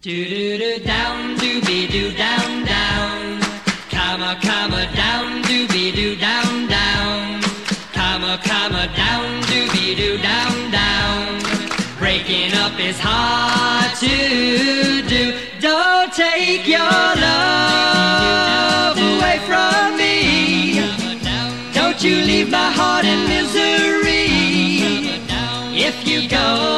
Do do do down, doobie doo down, down. Comma, comma, down, doobie doo down, down. Comma, comma, down, doobie doo down, down. Breaking up is hard to do. Don't take your love away from me. Don't you leave my heart in misery. If you go,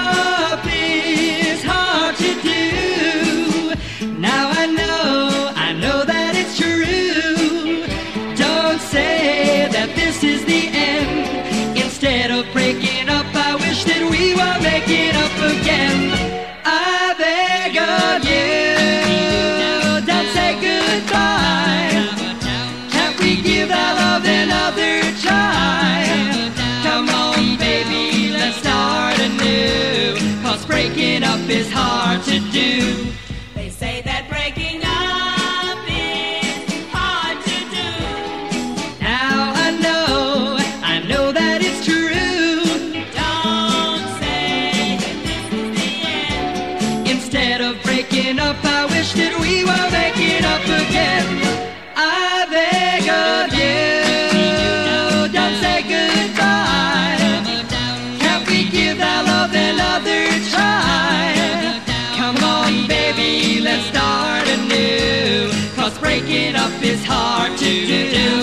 the end. Instead of breaking up, I wish that we were making up again. I beg of you, don't say goodbye. Can't we give our love another try? Come on, baby, let's start anew. Cause breaking up is hard to do. Of up, I wish that we were making up again. I beg of you, don't say goodbye. Can't we give our love another try? Come on, baby, let's start anew. Cause breaking up is hard to do.